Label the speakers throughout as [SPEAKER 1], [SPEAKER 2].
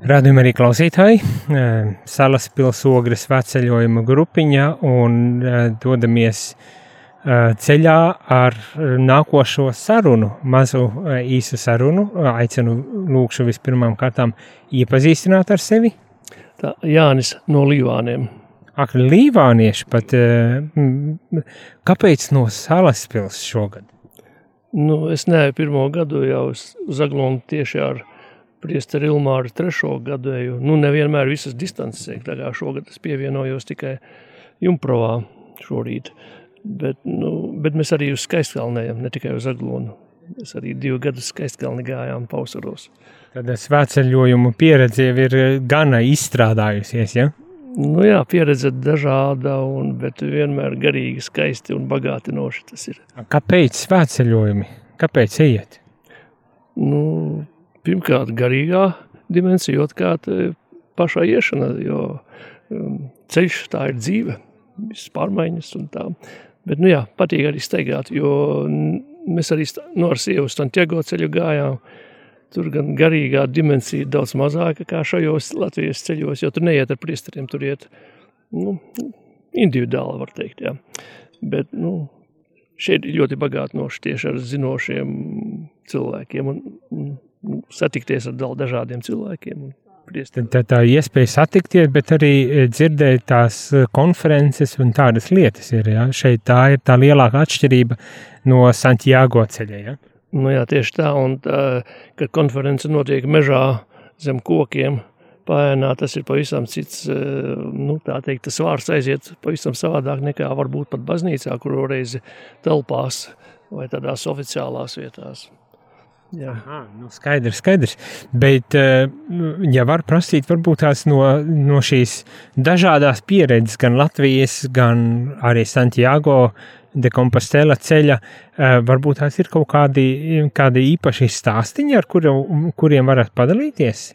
[SPEAKER 1] Radījumā arī klausītāji, Salas pilsogras veceļojuma grupiņa un dodamies ceļā ar nākošo sarunu, mazu īsu sarunu. Aicinu lūkšu vispirmām kārtām iepazīstināt ar sevi.
[SPEAKER 2] Tā, Jānis no Līvāniem.
[SPEAKER 1] Ak, Līvānieši pat, kāpēc no Salas pils šogad?
[SPEAKER 2] Nu, es neeju pirmo gadu jau uz Aglonu tieši ar priesteri Ilmāru trešo gadēju. Nu, nevienmēr visas distances, tā kā šogad es pievienojos tikai Jumprovā šorīt. Bet, nu, bet mēs arī uz skaistkalnējam, ne tikai uz Aglonu. Mēs arī divu gadu skaistkalni gājām pausaros.
[SPEAKER 1] Tad svētceļojumu pieredze jau ir gana izstrādājusies, ja?
[SPEAKER 2] Nu jā, pieredze dažāda, un, bet vienmēr garīgi, skaisti un bagātinoši tas ir.
[SPEAKER 1] Kāpēc svētceļojumi? Kāpēc ejiet?
[SPEAKER 2] Nu, pirmkārt garīgā dimensija, otrkārt e, pašā iešana, jo um, ceļš tā ir dzīve, visas pārmaiņas un tā. Bet, nu jā, patīk arī steigāt, jo mēs arī no ar sievu Santiago ceļu gājām, tur gan garīgā dimensija daudz mazāka kā šajos Latvijas ceļos, jo tur neiet ar priesteriem, tur iet, nu, individuāli var teikt, jā. Bet, nu, šeit ļoti bagātinoši tieši ar zinošiem cilvēkiem un, un satikties ar dažādiem cilvēkiem.
[SPEAKER 1] Tā, tā, tā iespēja satikties, bet arī e, dzirdēt tās e, konferences un tādas lietas ir. Ja? Šeit tā ir tā lielākā atšķirība no Santiago ceļa. Ja?
[SPEAKER 2] Nu jā, tieši tā, un tā, kad konference notiek mežā zem kokiem, paēnā, tas ir pavisam cits, nu tā teikt, tas vārds aiziet pavisam savādāk nekā varbūt pat baznīcā, kur reizi telpās vai tādās oficiālās vietās.
[SPEAKER 1] Jā, Aha, nu skaidrs, skaidrs. Bet, ja var prasīt, varbūt tās no, no šīs dažādās pieredzes, gan Latvijas, gan arī Santiago de Compostela ceļa, varbūt tās ir kaut kādi, kādi īpaši stāstiņi, ar kuru, kuriem varat padalīties?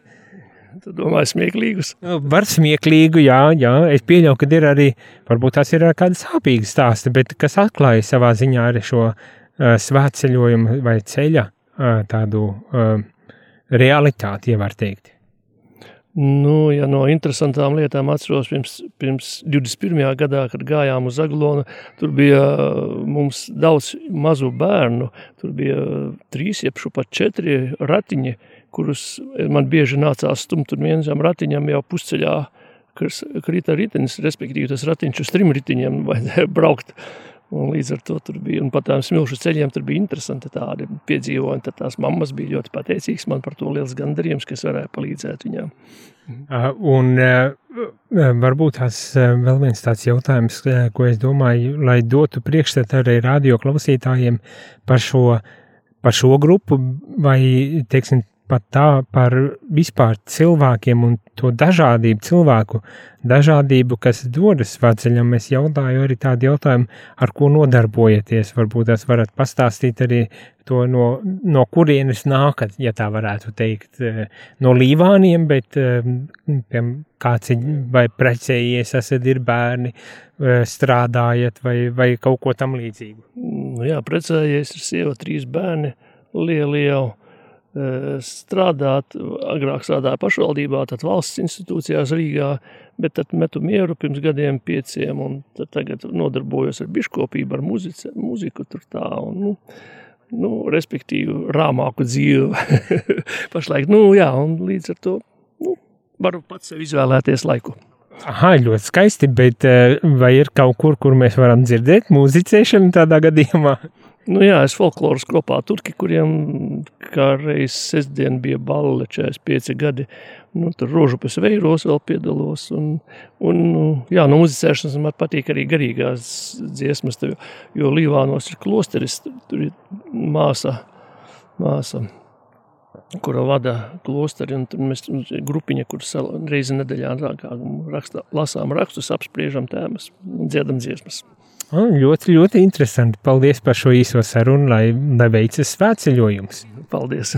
[SPEAKER 2] Tu domā, smieklīgus?
[SPEAKER 1] Var smieklīgu, jā, jā. Es pieļauju, ka ir arī, varbūt tās ir kādi sāpīgi stāsti, bet kas atklāja savā ziņā arī šo uh, svētceļojumu vai ceļa tādu realitāti, ja var teikt?
[SPEAKER 2] Nu, ja no interesantām lietām atceros, pirms, pirms 21. gadā, kad gājām uz Aglonu, tur bija mums daudz mazu bērnu. Tur bija trīs, jeb pat četri ratiņi, kurus man bieži nācās stumt un vienam ratiņam jau pusceļā krita ritenis, respektīvi tas ratiņš uz trim ritiņiem vajadzēja braukt. Un līdz ar to tur bija, un pat tām smilšu ceļiem tur bija interesanti tādi piedzīvojumi. Tad tās mammas bija ļoti pateicīgas man par to liels gandarījums, kas varēja palīdzēt viņām.
[SPEAKER 1] Un varbūt tās vēl viens tāds jautājums, ko es domāju, lai dotu priekšstatu arī radio klausītājiem par šo, par šo grupu vai, teiksim, pat tā par vispār cilvēkiem un to dažādību, cilvēku dažādību, kas dodas svētceļam. Es jautāju arī tādu jautājumu, ar ko nodarbojaties. Varbūt tas varat pastāstīt arī to, no, no kurienes nākat, ja tā varētu teikt, eh, no līvāniem, bet eh, kāds ir vai precējies, esat ir bērni, eh, strādājat vai, vai kaut ko tam līdzīgu.
[SPEAKER 2] Nu jā, precējies ir sieva, trīs bērni, lieli jau strādāt, agrāk strādāja pašvaldībā, tad valsts institūcijās Rīgā, bet tad metu mieru pirms gadiem pieciem, un tagad nodarbojos ar biškopību, ar muzice, muziku tur tā, un, nu, nu, respektīvi, rāmāku dzīvi pašlaik, nu, jā, un līdz ar to, nu, varu pats sev izvēlēties laiku.
[SPEAKER 1] Aha, ļoti skaisti, bet vai ir kaut kur, kur mēs varam dzirdēt muzicēšanu tādā gadījumā?
[SPEAKER 2] Nu jā, es folkloras kopā turki, kuriem kā reiz sestdien bija balle 45 gadi, nu, tur rožu pēc veiros vēl piedalos, un, un nu, jā, no muzicēšanas man patīk arī garīgās dziesmas, tev, jo Līvānos ir klosteris, tur ir māsa, māsa, kura vada klosteri, un tur mēs grupiņa, kur reizi nedēļā rakstā, lasām rakstus, apspriežam tēmas, dziedam dziesmas.
[SPEAKER 1] Oh, ļoti, ļoti interesanti. Paldies par šo īso sarunu, lai, lai veicas svētceļojums.
[SPEAKER 2] Paldies!